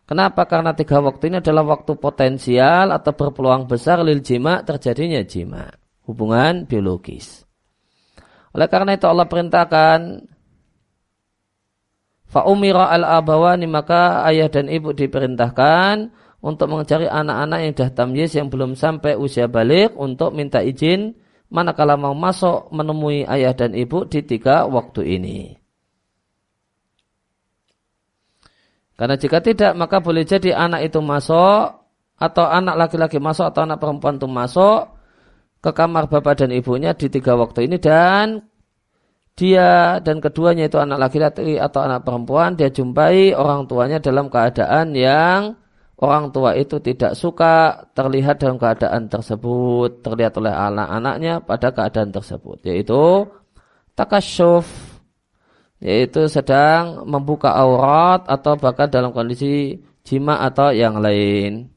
Kenapa? Karena tiga waktu ini adalah waktu potensial atau berpeluang besar lil jima terjadinya jima. Hubungan biologis. Oleh karena itu Allah perintahkan Fa'umira al-abawani maka ayah dan ibu diperintahkan untuk mencari anak-anak yang dah tamyiz yang belum sampai usia balik untuk minta izin manakala mau masuk menemui ayah dan ibu di tiga waktu ini. Karena jika tidak maka boleh jadi anak itu masuk atau anak laki-laki masuk atau anak perempuan itu masuk ke kamar bapak dan ibunya di tiga waktu ini dan dia dan keduanya itu anak laki-laki atau anak perempuan dia jumpai orang tuanya dalam keadaan yang orang tua itu tidak suka terlihat dalam keadaan tersebut terlihat oleh anak-anaknya pada keadaan tersebut yaitu takasyuf yaitu sedang membuka aurat atau bahkan dalam kondisi jima atau yang lain.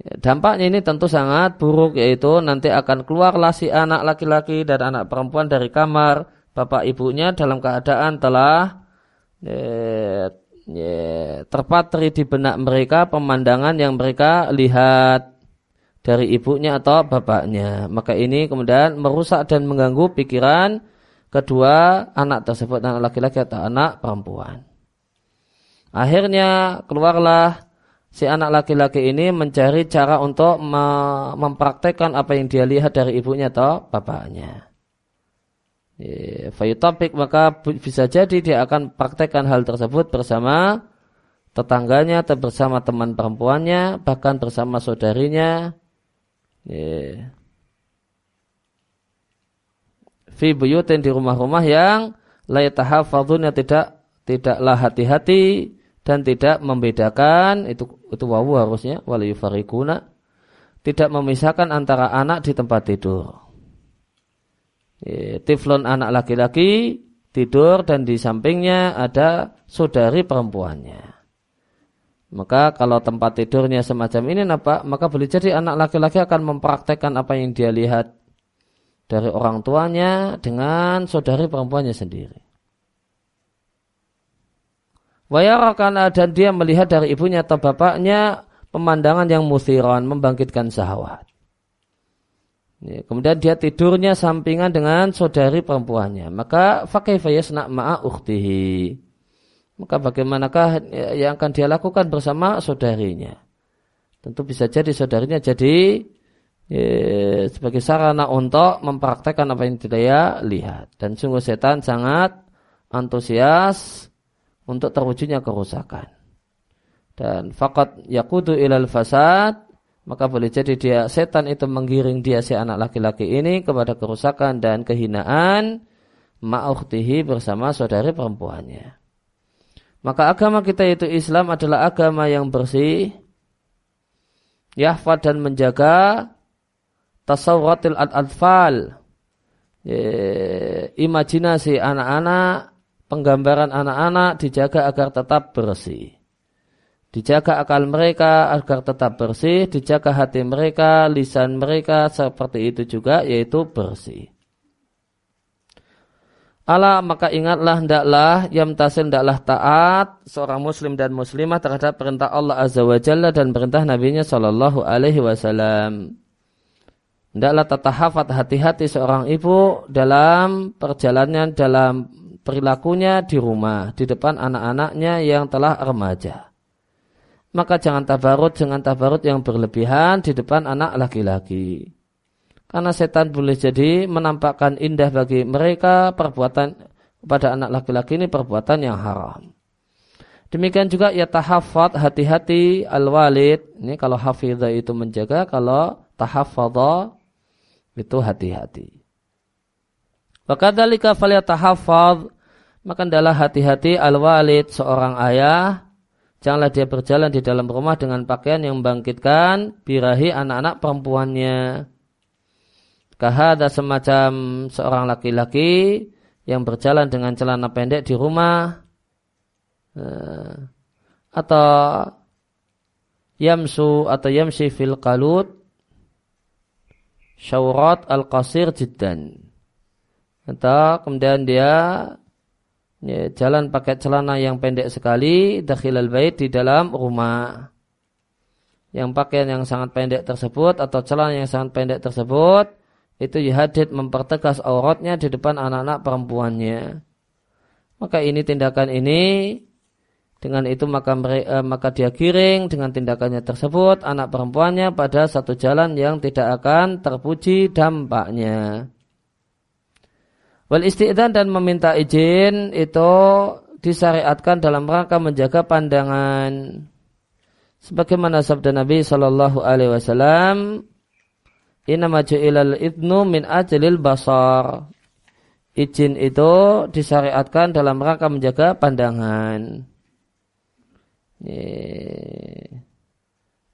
Dampaknya ini tentu sangat buruk yaitu nanti akan keluarlah si anak laki-laki dan anak perempuan dari kamar. Bapak ibunya dalam keadaan telah eh, eh, terpatri di benak mereka pemandangan yang mereka lihat dari ibunya atau bapaknya. Maka ini kemudian merusak dan mengganggu pikiran kedua anak tersebut anak laki-laki atau anak perempuan. Akhirnya keluarlah si anak laki-laki ini mencari cara untuk mempraktekkan apa yang dia lihat dari ibunya atau bapaknya. Fayutopik maka bisa jadi dia akan praktekkan hal tersebut bersama tetangganya atau bersama teman perempuannya bahkan bersama saudarinya. Fi buyutin di rumah-rumah yang layatahafadun yang tidak tidaklah hati-hati dan tidak membedakan itu itu wawu harusnya wali tidak memisahkan antara anak di tempat tidur. Tiflon anak laki-laki tidur dan di sampingnya ada saudari perempuannya. Maka kalau tempat tidurnya semacam ini apa? Maka boleh jadi anak laki-laki akan mempraktekkan apa yang dia lihat dari orang tuanya dengan saudari perempuannya sendiri. Wayarakan dan dia melihat dari ibunya atau bapaknya pemandangan yang musiron, membangkitkan syahwat. Ya, kemudian dia tidurnya sampingan dengan saudari perempuannya. Maka fakaifa yasna ma'a ukhtihi. Maka bagaimanakah yang akan dia lakukan bersama saudarinya? Tentu bisa jadi saudarinya jadi ya, sebagai sarana untuk mempraktekkan apa yang dia lihat. Dan sungguh setan sangat antusias untuk terwujudnya kerusakan. Dan fakat yakudu ilal fasad, maka boleh jadi dia setan itu menggiring dia si anak laki-laki ini kepada kerusakan dan kehinaan ma'ukhtihi bersama saudari perempuannya. Maka agama kita itu Islam adalah agama yang bersih, yahfad dan menjaga tasawwatil ad-adfal, imajinasi anak-anak penggambaran anak-anak dijaga agar tetap bersih. Dijaga akal mereka agar tetap bersih, dijaga hati mereka, lisan mereka seperti itu juga yaitu bersih. Allah maka ingatlah hendaklah yam tasil hendaklah taat seorang muslim dan muslimah terhadap perintah Allah Azza wa Jalla dan perintah Nabi-Nya Shallallahu alaihi wasallam. Hendaklah tatahafat hati-hati seorang ibu dalam perjalanan dalam perilakunya di rumah, di depan anak-anaknya yang telah remaja. Maka jangan tabarut, jangan tabarut yang berlebihan di depan anak laki-laki. Karena setan boleh jadi menampakkan indah bagi mereka perbuatan kepada anak laki-laki ini perbuatan yang haram. Demikian juga ya tahafat hati-hati al-walid. Ini kalau hafidha itu menjaga, kalau tahafadha itu hati-hati. Wakadhalika falyatahafadh maka adalah hati-hati al-walid seorang ayah janganlah dia berjalan di dalam rumah dengan pakaian yang membangkitkan birahi anak-anak perempuannya. Kahada semacam seorang laki-laki yang berjalan dengan celana pendek di rumah uh, atau yamsu atau yamsi fil qalut syaurat al-qasir jiddan. Atau kemudian dia ya, jalan pakai celana yang pendek sekali dakhilal bait di dalam rumah yang pakaian yang sangat pendek tersebut atau celana yang sangat pendek tersebut itu yuhadid mempertegas auratnya di depan anak-anak perempuannya. Maka ini tindakan ini dengan itu maka eh, maka dia giring dengan tindakannya tersebut anak perempuannya pada satu jalan yang tidak akan terpuji dampaknya. Wal isti'dan dan meminta izin itu disyariatkan dalam rangka menjaga pandangan sebagaimana sabda Nabi Shallallahu Alaihi Wasallam Inama ju'ilal idnu min ajlil basar. Izin itu disyariatkan dalam rangka menjaga pandangan. Ini.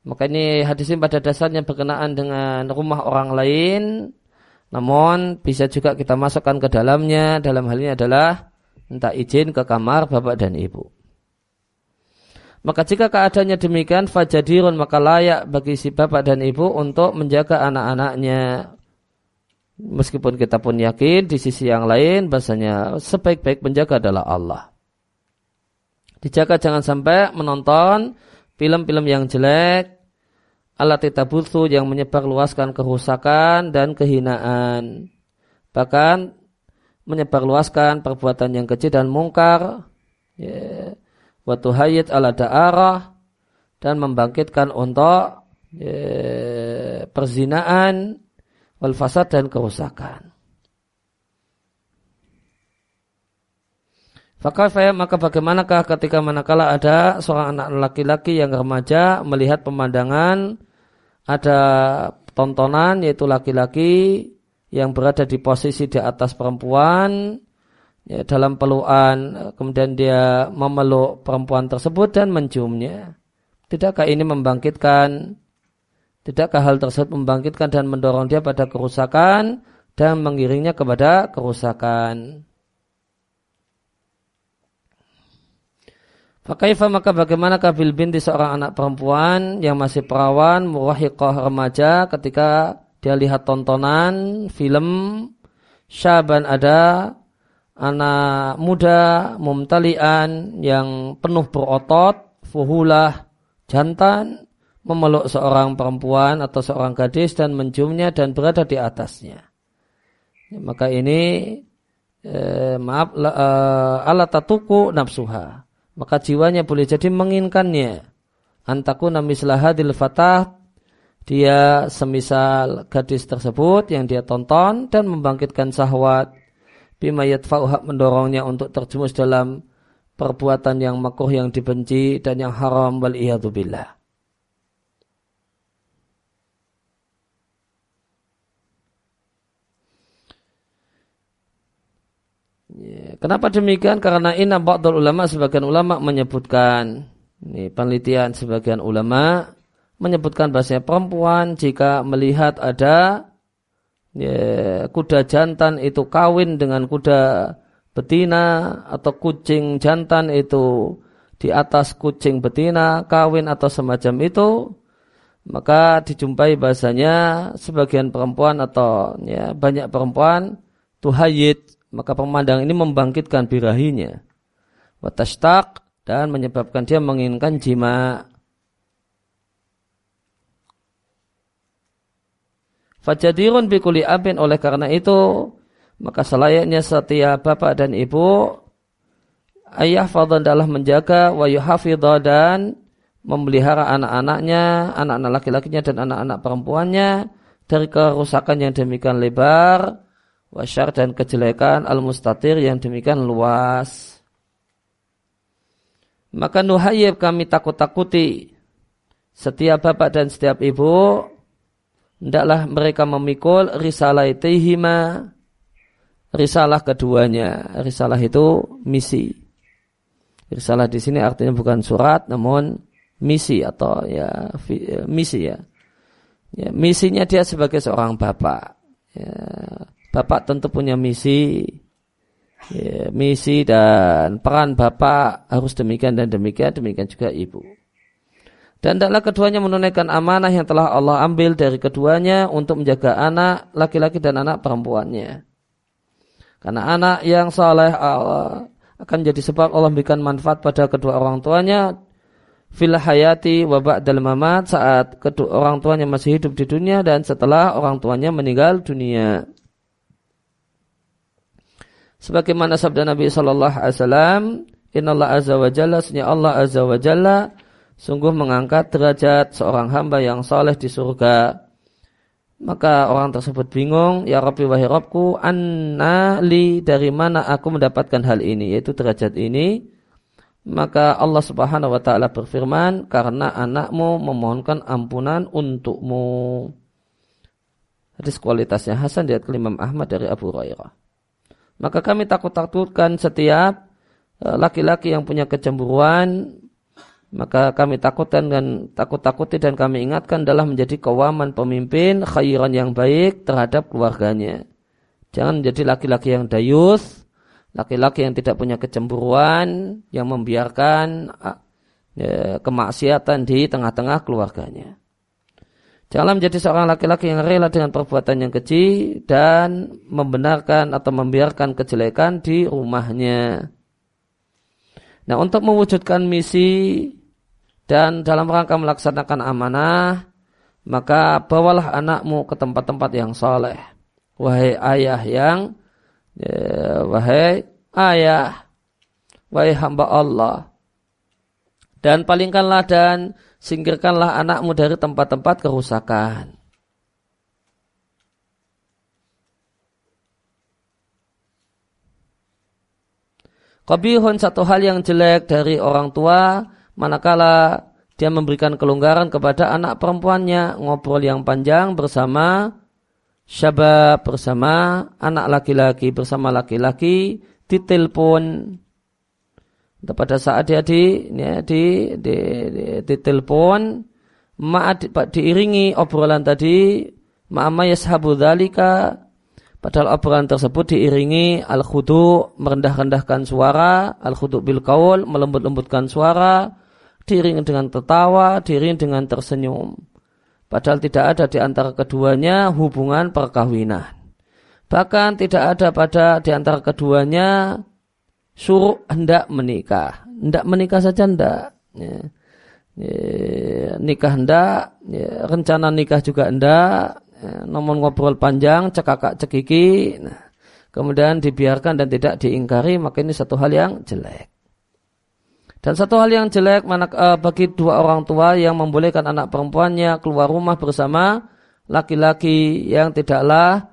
Maka ini hadis ini pada dasarnya berkenaan dengan rumah orang lain. Namun bisa juga kita masukkan ke dalamnya. Dalam hal ini adalah minta izin ke kamar bapak dan ibu. Maka jika keadaannya demikian, fajadirun maka layak bagi si bapak dan ibu untuk menjaga anak-anaknya. Meskipun kita pun yakin di sisi yang lain, bahasanya sebaik-baik penjaga adalah Allah. Dijaga jangan sampai menonton film-film yang jelek, alat butuh yang menyebarluaskan kerusakan dan kehinaan. Bahkan menyebarluaskan perbuatan yang kecil dan mungkar. Yeah watuhayit ala da'arah dan membangkitkan untuk e, perzinaan wal fasad dan kerusakan. Maka bagaimanakah ketika manakala ada seorang anak laki-laki yang remaja melihat pemandangan ada tontonan yaitu laki-laki yang berada di posisi di atas perempuan ya, dalam pelukan kemudian dia memeluk perempuan tersebut dan menciumnya. Tidakkah ini membangkitkan tidakkah hal tersebut membangkitkan dan mendorong dia pada kerusakan dan mengiringnya kepada kerusakan Fakaifa maka bagaimana kabil binti seorang anak perempuan yang masih perawan, muwahiqah remaja ketika dia lihat tontonan film syaban ada anak muda mumtalian yang penuh berotot, fuhulah, jantan, memeluk seorang perempuan atau seorang gadis dan menciumnya dan berada di atasnya. Ya, maka ini eh, maaf eh, alat tatuku nafsuha. Maka jiwanya boleh jadi menginginkannya. Antaku namislah hadil fatah dia semisal gadis tersebut yang dia tonton dan membangkitkan syahwat bima yadfa'u mendorongnya untuk terjumus dalam perbuatan yang makruh yang dibenci dan yang haram wal billah. Ya, kenapa demikian? Karena inna ba'dul ulama sebagian ulama menyebutkan ini penelitian sebagian ulama menyebutkan bahasanya perempuan jika melihat ada ya, kuda jantan itu kawin dengan kuda betina atau kucing jantan itu di atas kucing betina kawin atau semacam itu maka dijumpai bahasanya sebagian perempuan atau ya, banyak perempuan tuhayit maka pemandang ini membangkitkan birahinya. Watastak dan menyebabkan dia menginginkan jima. Fajadirun bikuli abin oleh karena itu maka selayaknya setiap bapak dan ibu ayah fadhan adalah menjaga wa yuhafidha dan memelihara anak-anaknya, anak-anak laki-lakinya dan anak-anak perempuannya dari kerusakan yang demikian lebar, wasyar dan kejelekan al-mustatir yang demikian luas. Maka nuhayyib kami takut-takuti setiap bapak dan setiap ibu Hendaklah mereka memikul risalah itihima risalah keduanya. Risalah itu misi. Risalah di sini artinya bukan surat namun misi atau ya misi ya. ya misinya dia sebagai seorang bapak. Ya, bapak tentu punya misi, ya, misi dan peran bapak harus demikian dan demikian, demikian juga ibu. Dan tidaklah keduanya menunaikan amanah yang telah Allah ambil dari keduanya untuk menjaga anak laki-laki dan anak perempuannya. Karena anak yang saleh Allah akan jadi sebab Allah memberikan manfaat pada kedua orang tuanya fil hayati wa ba'dal mamat saat kedua orang tuanya masih hidup di dunia dan setelah orang tuanya meninggal dunia. Sebagaimana sabda Nabi sallallahu alaihi wasallam, "Innallaha azza wa jalla, Allah azza wa jalla sungguh mengangkat derajat seorang hamba yang saleh di surga." Maka orang tersebut bingung, ya Rabbi wahai Rabbku, anna li dari mana aku mendapatkan hal ini, yaitu derajat ini. Maka Allah subhanahu wa ta'ala berfirman, karena anakmu memohonkan ampunan untukmu. Hadis kualitasnya Hasan diat Imam Ahmad dari Abu Hurairah. Maka kami takut-takutkan setiap eh, laki-laki yang punya kecemburuan maka kami takutkan dan takut-takuti dan kami ingatkan adalah menjadi kawaman pemimpin khairan yang baik terhadap keluarganya. Jangan menjadi laki-laki yang dayus, laki-laki yang tidak punya kecemburuan, yang membiarkan ya, kemaksiatan di tengah-tengah keluarganya. Janganlah menjadi seorang laki-laki yang rela dengan perbuatan yang keji dan membenarkan atau membiarkan kejelekan di rumahnya. Nah untuk mewujudkan misi dan dalam rangka melaksanakan amanah, maka bawalah anakmu ke tempat-tempat yang soleh. Wahai ayah yang, ya, wahai ayah, wahai hamba Allah. Dan palingkanlah dan singkirkanlah anakmu dari tempat-tempat kerusakan. Qabihun satu hal yang jelek dari orang tua manakala dia memberikan kelonggaran kepada anak perempuannya ngobrol yang panjang bersama syabab bersama anak laki-laki bersama laki-laki di telepon pada saat dia di ya, di di, di, di telepon ma di, diiringi obrolan tadi ma'ama yashabu dzalika Padahal obrolan tersebut diiringi al-khudu, merendah-rendahkan suara, al-khudu bil kaul, melembut-lembutkan suara, diiringi dengan tertawa, diiringi dengan tersenyum. Padahal tidak ada di antara keduanya hubungan perkawinan. Bahkan tidak ada pada di antara keduanya suruh hendak menikah. Hendak menikah saja hendak. Ya. Ya, nikah hendak, ya, rencana nikah juga hendak, ya, namun ngobrol panjang, cekakak cekiki, nah, kemudian dibiarkan dan tidak diingkari, maka ini satu hal yang jelek. Dan satu hal yang jelek mana, uh, bagi dua orang tua yang membolehkan anak perempuannya keluar rumah bersama laki-laki yang tidaklah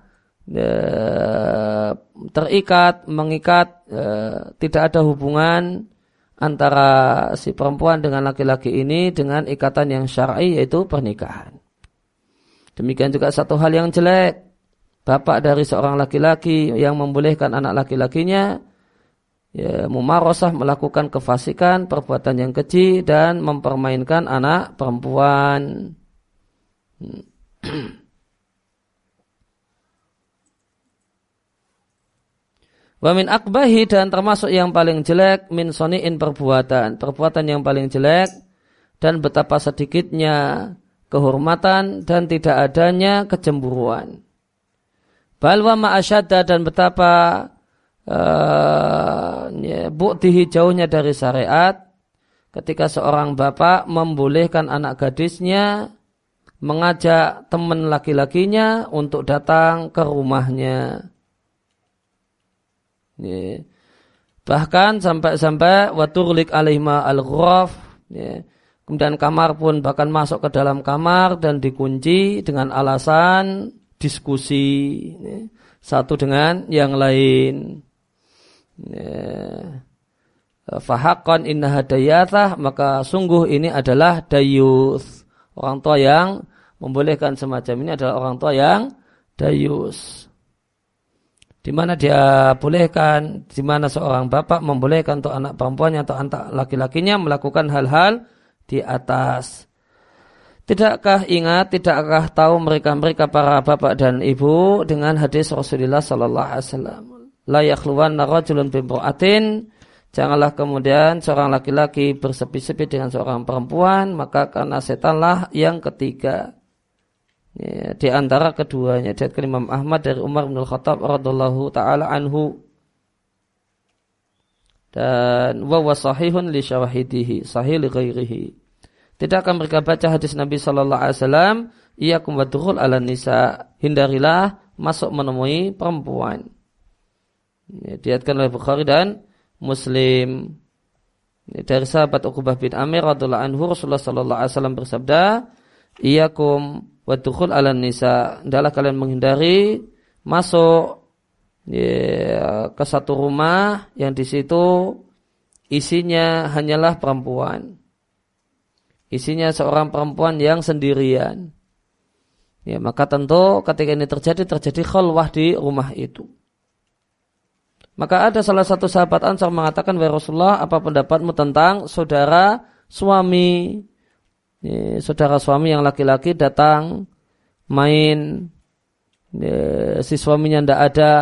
terikat, mengikat, uh, tidak ada hubungan antara si perempuan dengan laki-laki ini dengan ikatan yang syar'i yaitu pernikahan. Demikian juga satu hal yang jelek. Bapak dari seorang laki-laki yang membolehkan anak laki-lakinya ya, memarosah melakukan kefasikan, perbuatan yang keji dan mempermainkan anak perempuan. Wamin akbahi dan termasuk yang paling jelek min soniin perbuatan. Perbuatan yang paling jelek dan betapa sedikitnya kehormatan dan tidak adanya kecemburuan. Balwa ma'asyada dan betapa uh, buktihi jauhnya dari syariat ketika seorang bapak membolehkan anak gadisnya mengajak teman laki-lakinya untuk datang ke rumahnya. Ya. Bahkan sampai-sampai waturlik alaihma al-ghuraf ya. Kemudian kamar pun bahkan masuk ke dalam kamar dan dikunci dengan alasan diskusi satu dengan yang lain. Fahakon inna hadayatah maka sungguh ini adalah dayus. Orang tua yang membolehkan semacam ini adalah orang tua yang dayus. Di mana dia bolehkan, di mana seorang bapak membolehkan untuk anak perempuannya atau anak laki-lakinya melakukan hal-hal di atas Tidakkah ingat, tidakkah tahu mereka-mereka para bapak dan ibu dengan hadis Rasulullah sallallahu alaihi wasallam. La yakhluwanna rajulun bimra'atin Janganlah kemudian seorang laki-laki bersepi-sepi dengan seorang perempuan, maka karena setanlah yang ketiga. Ya, di antara keduanya, dari Imam Ahmad dari Umar bin Khattab radhiallahu taala anhu. Dan wa sahihun li syawahidihi, sahih li ghairihi. Tidak akan mereka baca hadis Nabi sallallahu alaihi wasallam, iyyakum wadkhul ala nisa, hindarilah masuk menemui perempuan. Ya, diatkan oleh Bukhari dan Muslim. Dari sahabat Uqbah bin Amir radhiallahu anhu Rasulullah sallallahu alaihi wasallam bersabda, "Iyakum wa dukhul 'ala nisa." Hendaklah kalian menghindari masuk ya, ke satu rumah yang di situ isinya hanyalah perempuan. Isinya seorang perempuan yang sendirian. Ya, maka tentu ketika ini terjadi terjadi khalwah di rumah itu. Maka ada salah satu sahabat Ansar mengatakan, Wahai Rasulullah, apa pendapatmu tentang saudara suami? Ini, saudara suami yang laki-laki datang main, ini, si suaminya tidak ada,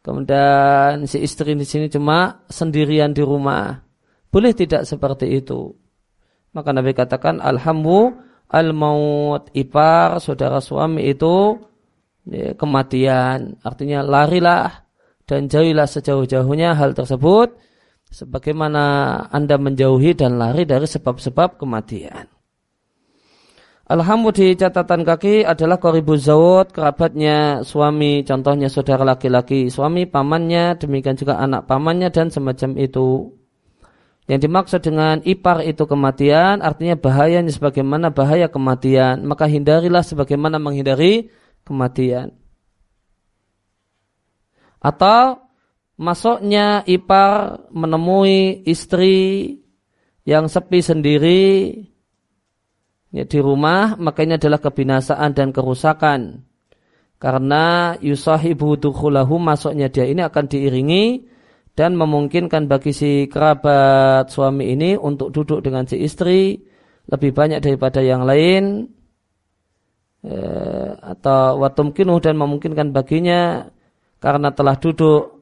kemudian si istri di sini cuma sendirian di rumah. Boleh tidak seperti itu? Maka Nabi katakan, Alhamdulillah, al-maut ipar saudara suami itu kematian. Artinya larilah dan jauhilah sejauh-jauhnya hal tersebut sebagaimana Anda menjauhi dan lari dari sebab-sebab kematian. Alhamdulillah di catatan kaki adalah koribu zawud, kerabatnya suami, contohnya saudara laki-laki, suami, pamannya, demikian juga anak pamannya dan semacam itu. Yang dimaksud dengan ipar itu kematian, artinya bahayanya sebagaimana bahaya kematian. Maka hindarilah sebagaimana menghindari kematian atau masuknya ipar menemui istri yang sepi sendiri ya, di rumah maka ini adalah kebinasaan dan kerusakan. Karena yusahibu dukhulahu masuknya dia ini akan diiringi dan memungkinkan bagi si kerabat suami ini untuk duduk dengan si istri lebih banyak daripada yang lain ya, atau watumkinuh dan memungkinkan baginya karena telah duduk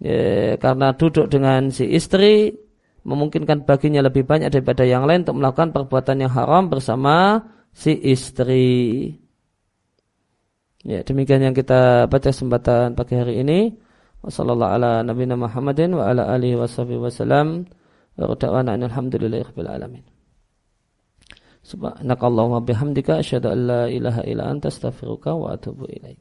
ya, karena duduk dengan si istri memungkinkan baginya lebih banyak daripada yang lain untuk melakukan perbuatan yang haram bersama si istri. Ya, demikian yang kita baca kesempatan pagi hari ini. Wassallallahu ala nabiyina Muhammadin wa ala alihi wasallam. Wa da'wana alhamdulillahi rabbil alamin. Subhanakallahumma bihamdika asyhadu an la ilaha illa anta astaghfiruka wa atubu ilaik.